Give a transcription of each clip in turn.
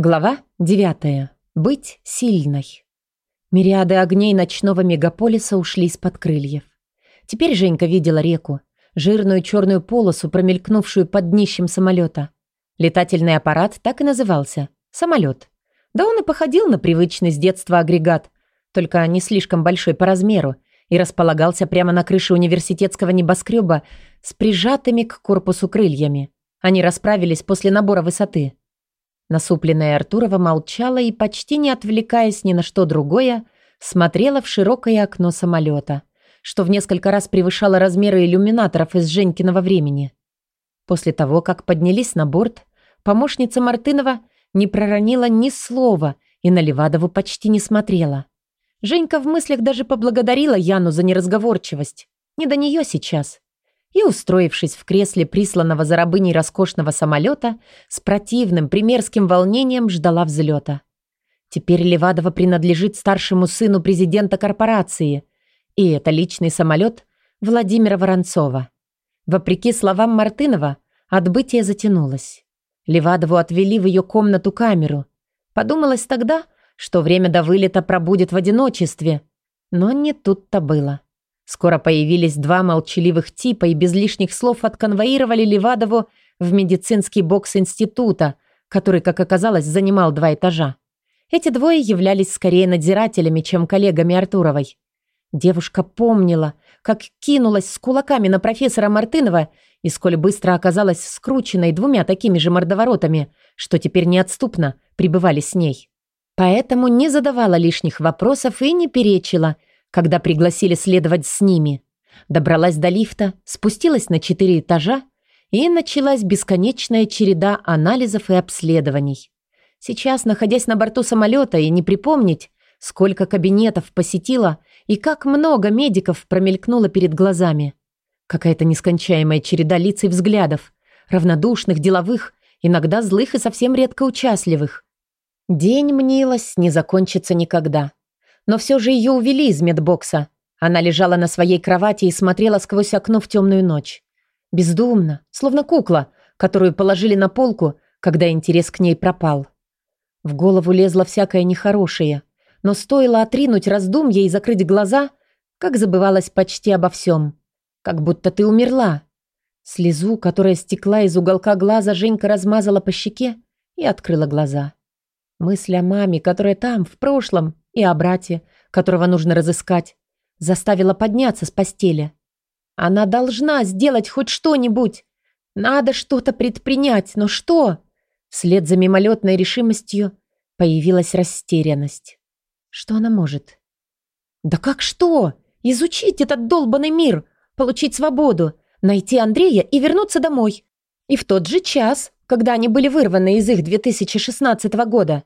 Глава 9. Быть сильной. Мириады огней ночного мегаполиса ушли из-под крыльев. Теперь Женька видела реку, жирную черную полосу, промелькнувшую под днищем самолета. Летательный аппарат так и назывался – самолет. Да он и походил на привычный с детства агрегат, только не слишком большой по размеру, и располагался прямо на крыше университетского небоскреба с прижатыми к корпусу крыльями. Они расправились после набора высоты – Насупленная Артурова молчала и, почти не отвлекаясь ни на что другое, смотрела в широкое окно самолета, что в несколько раз превышало размеры иллюминаторов из Женькиного времени. После того, как поднялись на борт, помощница Мартынова не проронила ни слова и на Левадову почти не смотрела. Женька в мыслях даже поблагодарила Яну за неразговорчивость. Не до нее сейчас и, устроившись в кресле присланного за рабыней роскошного самолета, с противным примерским волнением ждала взлета. Теперь Левадова принадлежит старшему сыну президента корпорации, и это личный самолет Владимира Воронцова. Вопреки словам Мартынова, отбытие затянулось. Левадову отвели в ее комнату камеру. Подумалось тогда, что время до вылета пробудет в одиночестве, но не тут-то было. Скоро появились два молчаливых типа и без лишних слов отконвоировали Левадову в медицинский бокс института, который, как оказалось, занимал два этажа. Эти двое являлись скорее надзирателями, чем коллегами Артуровой. Девушка помнила, как кинулась с кулаками на профессора Мартынова и сколь быстро оказалась скрученной двумя такими же мордоворотами, что теперь неотступно пребывали с ней. Поэтому не задавала лишних вопросов и не перечила – когда пригласили следовать с ними. Добралась до лифта, спустилась на четыре этажа, и началась бесконечная череда анализов и обследований. Сейчас, находясь на борту самолета и не припомнить, сколько кабинетов посетила и как много медиков промелькнуло перед глазами. Какая-то нескончаемая череда лиц и взглядов, равнодушных, деловых, иногда злых и совсем редко участливых. День мнилось не закончится никогда. Но все же ее увели из медбокса. Она лежала на своей кровати и смотрела сквозь окно в темную ночь. Бездумно, словно кукла, которую положили на полку, когда интерес к ней пропал. В голову лезло всякое нехорошее, но стоило отринуть раздумья и закрыть глаза, как забывалась почти обо всем. Как будто ты умерла. Слезу, которая стекла из уголка глаза, Женька размазала по щеке и открыла глаза. Мысль о маме, которая там, в прошлом, и о брате, которого нужно разыскать, заставила подняться с постели. Она должна сделать хоть что-нибудь. Надо что-то предпринять, но что? Вслед за мимолетной решимостью появилась растерянность. Что она может? Да как что? Изучить этот долбанный мир, получить свободу, найти Андрея и вернуться домой. И в тот же час, когда они были вырваны из их 2016 года.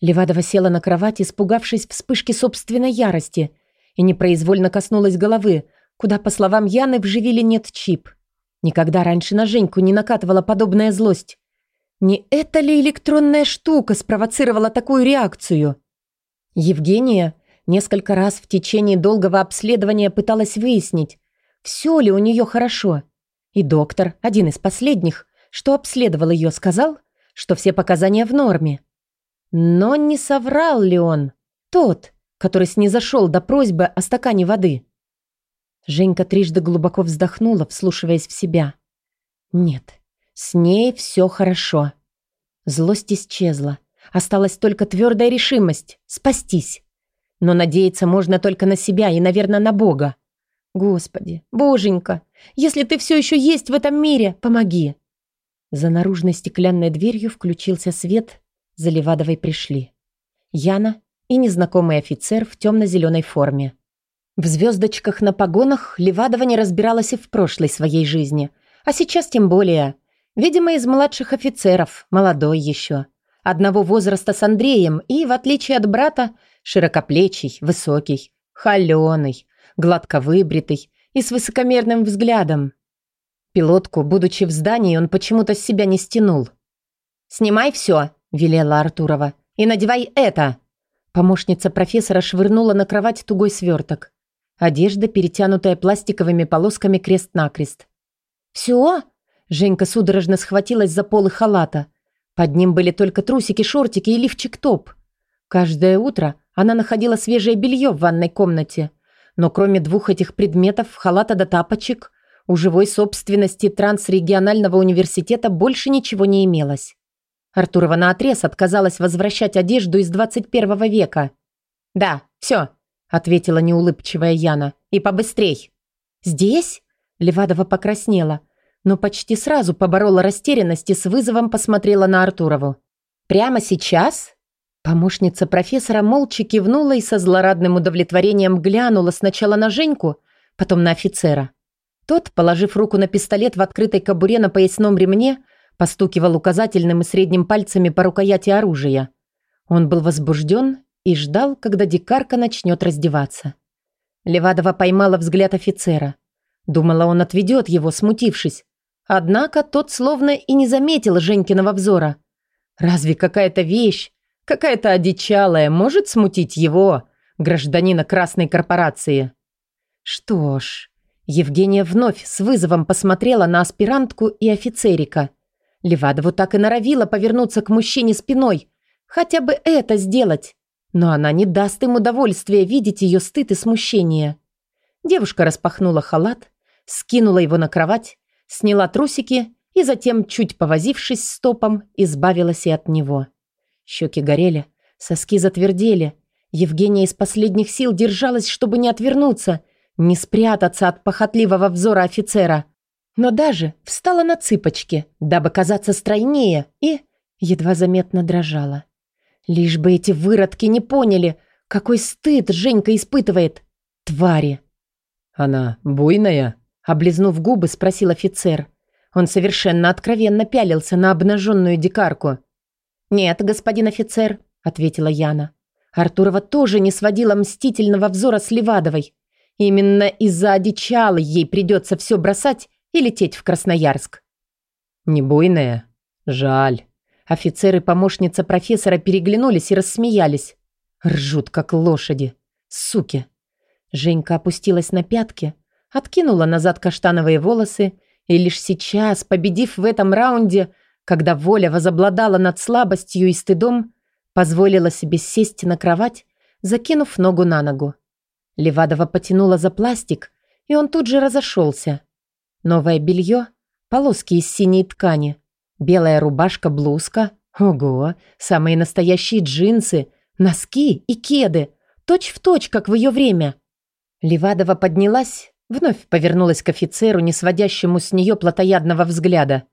Левадова села на кровать, испугавшись вспышки собственной ярости, и непроизвольно коснулась головы, куда, по словам Яны, вживили нет чип. Никогда раньше на Женьку не накатывала подобная злость. Не эта ли электронная штука спровоцировала такую реакцию? Евгения несколько раз в течение долгого обследования пыталась выяснить, все ли у нее хорошо. И доктор, один из последних, что обследовал ее, сказал, что все показания в норме. Но не соврал ли он? Тот, который снизошел до просьбы о стакане воды. Женька трижды глубоко вздохнула, вслушиваясь в себя. Нет, с ней все хорошо. Злость исчезла. Осталась только твердая решимость — спастись. Но надеяться можно только на себя и, наверное, на Бога. Господи, Боженька, если ты все еще есть в этом мире, помоги. За наружной стеклянной дверью включился свет, за Левадовой пришли. Яна и незнакомый офицер в темно-зеленой форме. В звездочках на погонах Левадова не разбиралась и в прошлой своей жизни, а сейчас тем более. Видимо, из младших офицеров, молодой еще. Одного возраста с Андреем и, в отличие от брата, широкоплечий, высокий, холеный, гладко выбритый и с высокомерным взглядом. Пилотку, будучи в здании, он почему-то с себя не стянул. «Снимай все!» Велела Артурова. «И надевай это!» Помощница профессора швырнула на кровать тугой сверток. Одежда, перетянутая пластиковыми полосками крест-накрест. «Все?» Женька судорожно схватилась за полы халата. Под ним были только трусики, шортики и лифчик-топ. Каждое утро она находила свежее белье в ванной комнате. Но кроме двух этих предметов, халата до тапочек, у живой собственности трансрегионального университета больше ничего не имелось. Артурова наотрез отказалась возвращать одежду из 21 века. «Да, все», — ответила неулыбчивая Яна. «И побыстрей». «Здесь?» — Левадова покраснела, но почти сразу поборола растерянность и с вызовом посмотрела на Артурову. «Прямо сейчас?» Помощница профессора молча кивнула и со злорадным удовлетворением глянула сначала на Женьку, потом на офицера. Тот, положив руку на пистолет в открытой кобуре на поясном ремне, постукивал указательным и средним пальцами по рукояти оружия. Он был возбужден и ждал, когда дикарка начнет раздеваться. Левадова поймала взгляд офицера. Думала, он отведет его, смутившись. Однако тот словно и не заметил Женькиного взора. Разве какая-то вещь, какая-то одичалая может смутить его, гражданина красной корпорации? Что ж, Евгения вновь с вызовом посмотрела на аспирантку и офицерика. Левадову так и норовила повернуться к мужчине спиной. Хотя бы это сделать. Но она не даст им удовольствия видеть ее стыд и смущение. Девушка распахнула халат, скинула его на кровать, сняла трусики и затем, чуть повозившись стопом, избавилась и от него. Щеки горели, соски затвердели. Евгения из последних сил держалась, чтобы не отвернуться – не спрятаться от похотливого взора офицера. Но даже встала на цыпочки, дабы казаться стройнее, и едва заметно дрожала. Лишь бы эти выродки не поняли, какой стыд Женька испытывает. Твари. «Она буйная?» Облизнув губы, спросил офицер. Он совершенно откровенно пялился на обнаженную дикарку. «Нет, господин офицер», — ответила Яна. Артурова тоже не сводила мстительного взора с Левадовой. Именно из-за одичала ей придется все бросать и лететь в Красноярск. Не буйная? Жаль. Офицеры и помощница профессора переглянулись и рассмеялись. Ржут, как лошади. Суки. Женька опустилась на пятки, откинула назад каштановые волосы и лишь сейчас, победив в этом раунде, когда воля возобладала над слабостью и стыдом, позволила себе сесть на кровать, закинув ногу на ногу. Левадова потянула за пластик, и он тут же разошелся. Новое белье, полоски из синей ткани, белая рубашка-блузка, ого, самые настоящие джинсы, носки и кеды, точь в точь, как в ее время. Левадова поднялась, вновь повернулась к офицеру, не сводящему с нее плотоядного взгляда.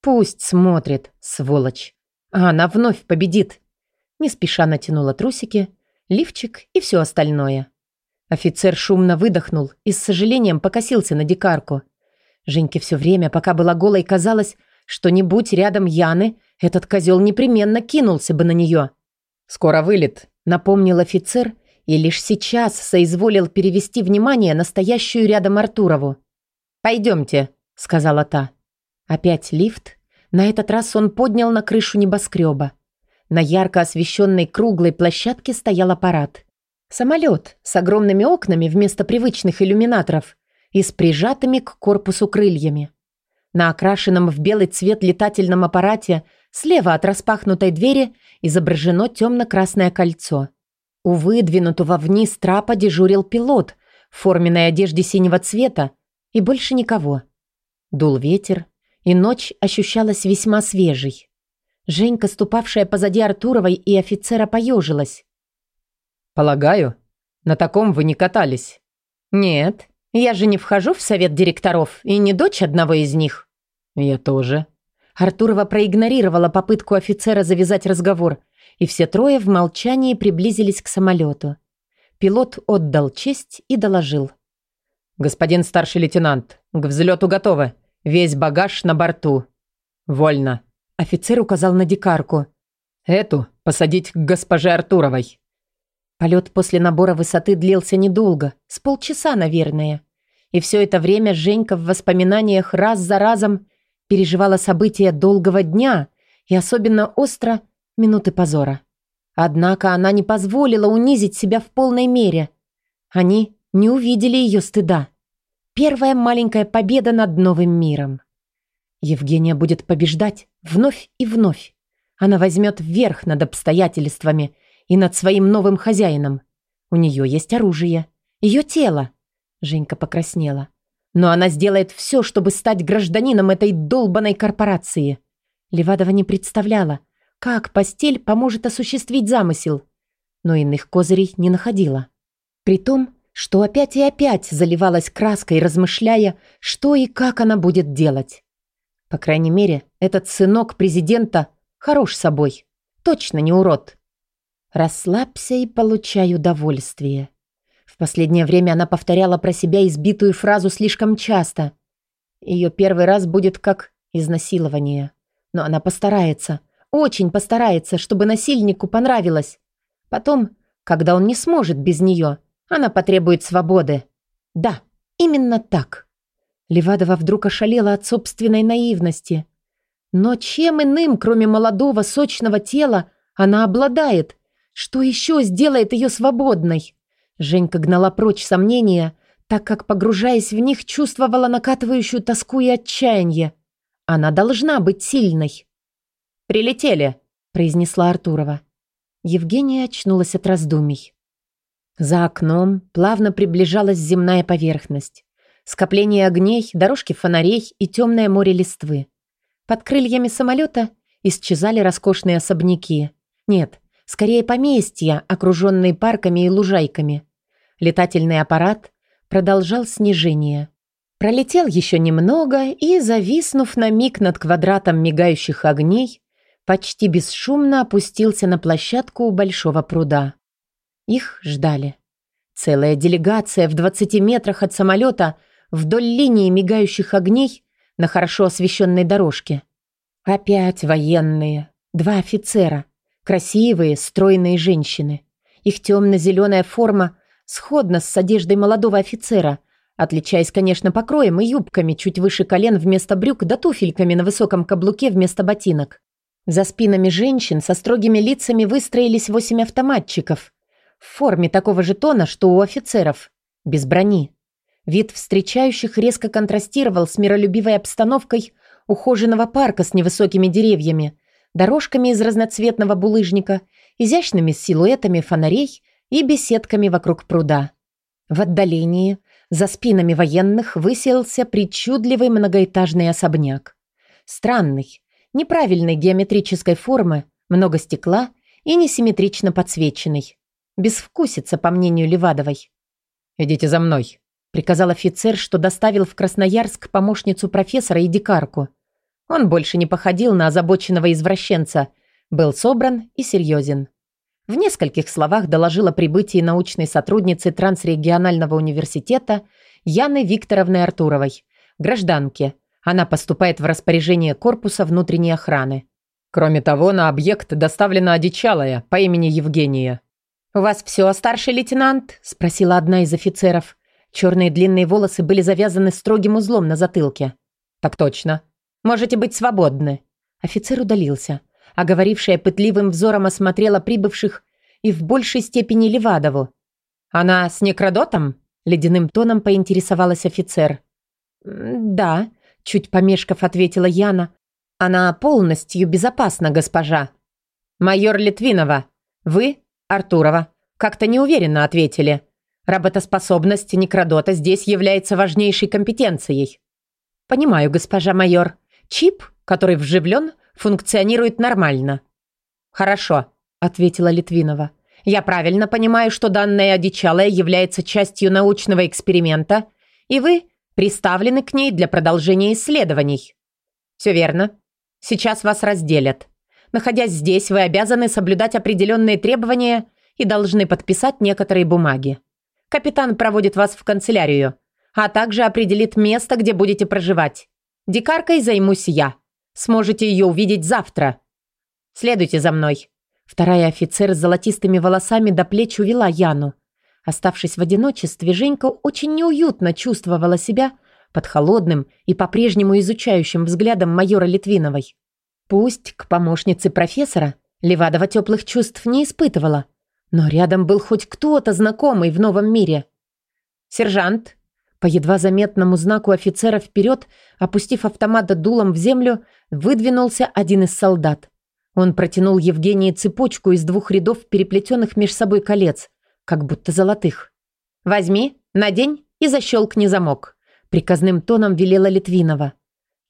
Пусть смотрит, сволочь. А она вновь победит. Не спеша натянула трусики, лифчик и все остальное. Офицер шумно выдохнул и с сожалением покосился на дикарку. Женьке все время, пока была голой, казалось, что не будь рядом Яны, этот козел непременно кинулся бы на нее. «Скоро вылет», — напомнил офицер и лишь сейчас соизволил перевести внимание на стоящую рядом Артурову. «Пойдемте», — сказала та. Опять лифт. На этот раз он поднял на крышу небоскреба. На ярко освещенной круглой площадке стоял аппарат. Самолет с огромными окнами вместо привычных иллюминаторов и с прижатыми к корпусу крыльями. На окрашенном в белый цвет летательном аппарате слева от распахнутой двери изображено темно-красное кольцо. У выдвинутого вниз трапа дежурил пилот в форменной одежде синего цвета и больше никого. Дул ветер, и ночь ощущалась весьма свежей. Женька, ступавшая позади Артуровой и офицера, поежилась. «Полагаю, на таком вы не катались?» «Нет, я же не вхожу в совет директоров и не дочь одного из них». «Я тоже». Артурова проигнорировала попытку офицера завязать разговор, и все трое в молчании приблизились к самолету. Пилот отдал честь и доложил. «Господин старший лейтенант, к взлету готовы. Весь багаж на борту». «Вольно». Офицер указал на дикарку. «Эту посадить к госпоже Артуровой». Полет после набора высоты длился недолго, с полчаса, наверное. И все это время Женька в воспоминаниях раз за разом переживала события долгого дня и особенно остро минуты позора. Однако она не позволила унизить себя в полной мере. Они не увидели ее стыда. Первая маленькая победа над новым миром. Евгения будет побеждать вновь и вновь. Она возьмет верх над обстоятельствами и над своим новым хозяином. У нее есть оружие. Ее тело. Женька покраснела. Но она сделает все, чтобы стать гражданином этой долбанной корпорации. Левадова не представляла, как постель поможет осуществить замысел. Но иных козырей не находила. При том, что опять и опять заливалась краской, размышляя, что и как она будет делать. По крайней мере, этот сынок президента хорош собой. Точно не урод. Расслабься и получай удовольствие. В последнее время она повторяла про себя избитую фразу слишком часто. Ее первый раз будет как изнасилование. Но она постарается, очень постарается, чтобы насильнику понравилось. Потом, когда он не сможет без нее, она потребует свободы. Да, именно так. Левадова вдруг ошалела от собственной наивности. Но чем иным, кроме молодого, сочного тела, она обладает? Что еще сделает ее свободной? Женька гнала прочь сомнения, так как, погружаясь в них, чувствовала накатывающую тоску и отчаяние. Она должна быть сильной. «Прилетели», — произнесла Артурова. Евгения очнулась от раздумий. За окном плавно приближалась земная поверхность. Скопление огней, дорожки фонарей и темное море листвы. Под крыльями самолета исчезали роскошные особняки. Нет, скорее поместья, окруженные парками и лужайками. Летательный аппарат продолжал снижение. Пролетел еще немного и, зависнув на миг над квадратом мигающих огней, почти бесшумно опустился на площадку у большого пруда. Их ждали. Целая делегация в 20 метрах от самолета вдоль линии мигающих огней на хорошо освещенной дорожке. Опять военные. Два офицера. Красивые, стройные женщины. Их темно-зеленая форма сходна с одеждой молодого офицера, отличаясь, конечно, покроем и юбками чуть выше колен вместо брюк да туфельками на высоком каблуке вместо ботинок. За спинами женщин со строгими лицами выстроились восемь автоматчиков. В форме такого же тона, что у офицеров. Без брони. Вид встречающих резко контрастировал с миролюбивой обстановкой ухоженного парка с невысокими деревьями, дорожками из разноцветного булыжника, изящными силуэтами фонарей и беседками вокруг пруда. В отдалении, за спинами военных, выселся причудливый многоэтажный особняк. Странный, неправильной геометрической формы, много стекла и несимметрично подсвеченный. Безвкусица, по мнению Левадовой. «Идите за мной», приказал офицер, что доставил в Красноярск помощницу профессора и дикарку. Он больше не походил на озабоченного извращенца, был собран и серьезен. В нескольких словах доложила прибытие научной сотрудницы Трансрегионального университета Яны Викторовны Артуровой, гражданки. Она поступает в распоряжение корпуса внутренней охраны. Кроме того, на объект доставлена одичалая по имени Евгения. «У вас все, старший лейтенант?» – спросила одна из офицеров. Черные длинные волосы были завязаны строгим узлом на затылке. «Так точно. Можете быть свободны». Офицер удалился, а говорившая пытливым взором осмотрела прибывших и в большей степени Левадову. «Она с некродотом?» — ледяным тоном поинтересовалась офицер. «Да», — чуть помешков ответила Яна. «Она полностью безопасна, госпожа». «Майор Литвинова. Вы, Артурова, как-то неуверенно ответили. Работоспособность некродота здесь является важнейшей компетенцией. Понимаю, госпожа майор. Чип, который вживлен, функционирует нормально. Хорошо, ответила Литвинова. Я правильно понимаю, что данная одичалая является частью научного эксперимента, и вы приставлены к ней для продолжения исследований. Все верно. Сейчас вас разделят. Находясь здесь, вы обязаны соблюдать определенные требования и должны подписать некоторые бумаги. Капитан проводит вас в канцелярию, а также определит место, где будете проживать. Дикаркой займусь я. Сможете ее увидеть завтра. Следуйте за мной». Вторая офицер с золотистыми волосами до плеч увела Яну. Оставшись в одиночестве, Женька очень неуютно чувствовала себя под холодным и по-прежнему изучающим взглядом майора Литвиновой. Пусть к помощнице профессора Левадова теплых чувств не испытывала, но рядом был хоть кто-то знакомый в новом мире. «Сержант!» По едва заметному знаку офицера вперед, опустив автомат дулом в землю, выдвинулся один из солдат. Он протянул Евгении цепочку из двух рядов переплетенных меж собой колец, как будто золотых. «Возьми, надень и защелкни замок», — приказным тоном велела Литвинова.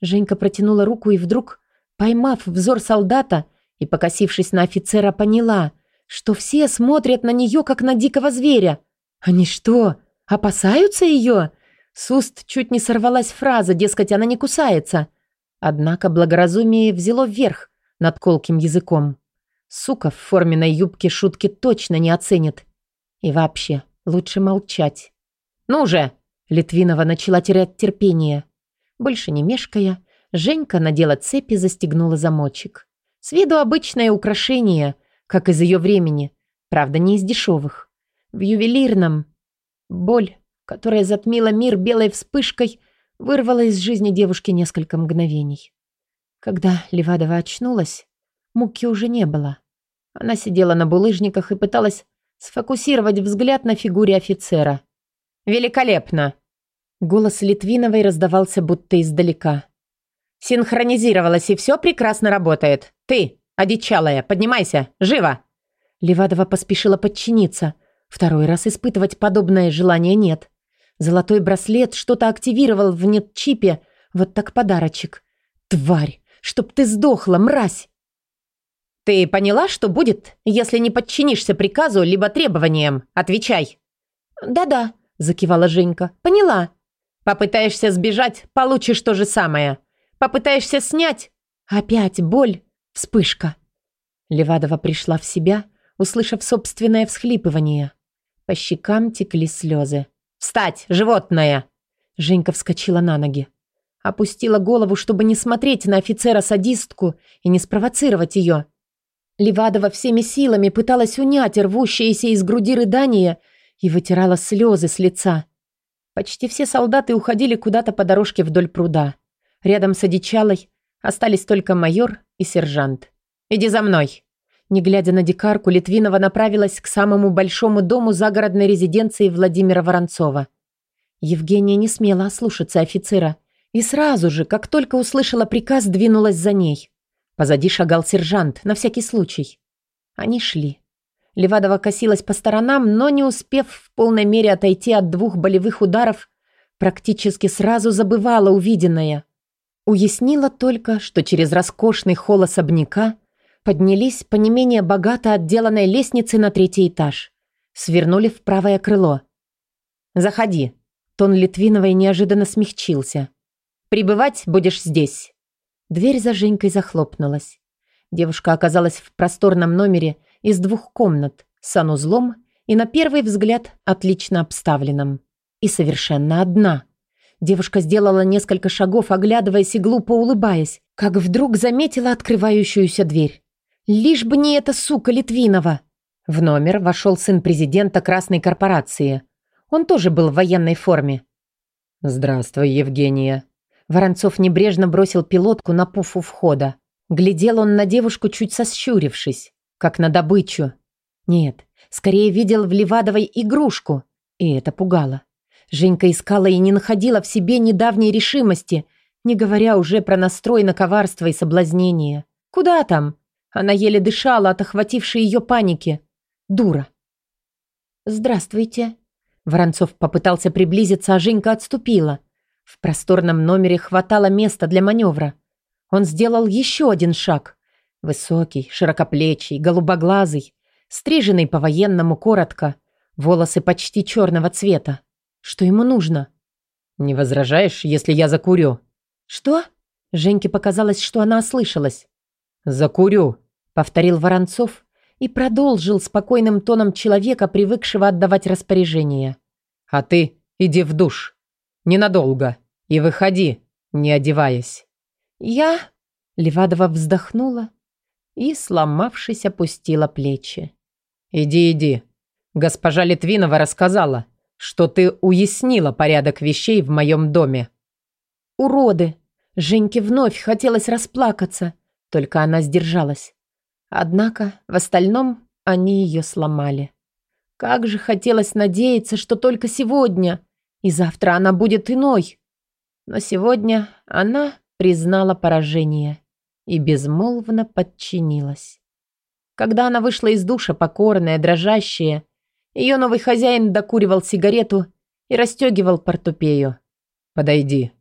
Женька протянула руку и вдруг, поймав взор солдата и покосившись на офицера, поняла, что все смотрят на нее, как на дикого зверя. Они что, опасаются ее? С уст чуть не сорвалась фраза, дескать, она не кусается. Однако благоразумие взяло вверх над колким языком. Сука в форменной юбке шутки точно не оценит. И вообще, лучше молчать. «Ну же!» Литвинова начала терять терпение. Больше не мешкая, Женька надела цепь и застегнула замочек. С виду обычное украшение, как из ее времени, правда, не из дешевых. В ювелирном. Боль, которая затмила мир белой вспышкой, вырвала из жизни девушки несколько мгновений. Когда Левадова очнулась, муки уже не было. Она сидела на булыжниках и пыталась сфокусировать взгляд на фигуре офицера. «Великолепно!» Голос Литвиновой раздавался будто издалека. «Синхронизировалась, и все прекрасно работает. Ты, одичалая, поднимайся, живо!» Левадова поспешила подчиниться. Второй раз испытывать подобное желание нет. Золотой браслет что-то активировал в нет-чипе. Вот так подарочек. Тварь! Чтоб ты сдохла, мразь!» «Ты поняла, что будет, если не подчинишься приказу либо требованиям? Отвечай!» «Да-да», – закивала Женька. «Поняла». «Попытаешься сбежать, получишь то же самое. Попытаешься снять?» «Опять боль, вспышка». Левадова пришла в себя, услышав собственное всхлипывание. По щекам текли слезы. «Встать, животное!» Женька вскочила на ноги. Опустила голову, чтобы не смотреть на офицера-садистку и не спровоцировать ее. Левадова всеми силами пыталась унять рвущиеся из груди рыдания и вытирала слезы с лица. Почти все солдаты уходили куда-то по дорожке вдоль пруда. Рядом с одичалой остались только майор и сержант. «Иди за мной!» Не глядя на дикарку, Литвинова направилась к самому большому дому загородной резиденции Владимира Воронцова. Евгения не смела ослушаться офицера – и сразу же, как только услышала приказ, двинулась за ней. Позади шагал сержант, на всякий случай. Они шли. Левадова косилась по сторонам, но не успев в полной мере отойти от двух болевых ударов, практически сразу забывала увиденное. Уяснила только, что через роскошный холл особняка поднялись по не менее богато отделанной лестнице на третий этаж. Свернули в правое крыло. «Заходи». Тон Литвиновой неожиданно смягчился. Прибывать будешь здесь». Дверь за Женькой захлопнулась. Девушка оказалась в просторном номере из двух комнат, санузлом и, на первый взгляд, отлично обставленным. И совершенно одна. Девушка сделала несколько шагов, оглядываясь и глупо улыбаясь, как вдруг заметила открывающуюся дверь. Лишь бы не эта сука Литвинова. В номер вошел сын президента Красной корпорации. Он тоже был в военной форме. «Здравствуй, Евгения», Воронцов небрежно бросил пилотку на пуф у входа. Глядел он на девушку, чуть сощурившись, как на добычу. Нет, скорее видел в Левадовой игрушку, и это пугало. Женька искала и не находила в себе недавней решимости, не говоря уже про настрой на коварство и соблазнение. Куда там? Она еле дышала от охватившей ее паники. Дура. «Здравствуйте». Воронцов попытался приблизиться, а Женька отступила. В просторном номере хватало места для маневра. Он сделал еще один шаг. Высокий, широкоплечий, голубоглазый, стриженный по-военному коротко, волосы почти черного цвета. Что ему нужно? «Не возражаешь, если я закурю?» «Что?» Женьке показалось, что она ослышалась. «Закурю», — повторил Воронцов и продолжил спокойным тоном человека, привыкшего отдавать распоряжения. «А ты иди в душ». Ненадолго. И выходи, не одеваясь». «Я...» Левадова вздохнула и, сломавшись, опустила плечи. «Иди, иди. Госпожа Литвинова рассказала, что ты уяснила порядок вещей в моем доме». «Уроды!» Женьке вновь хотелось расплакаться, только она сдержалась. Однако в остальном они ее сломали. Как же хотелось надеяться, что только сегодня, и завтра она будет иной. Но сегодня она признала поражение. и безмолвно подчинилась. Когда она вышла из душа, покорная, дрожащая, ее новый хозяин докуривал сигарету и расстегивал портупею. «Подойди».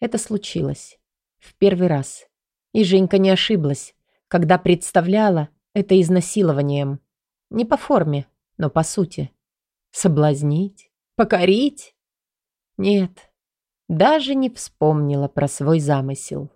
Это случилось. В первый раз. И Женька не ошиблась, когда представляла это изнасилованием. Не по форме, но по сути. Соблазнить? Покорить? Нет, даже не вспомнила про свой замысел.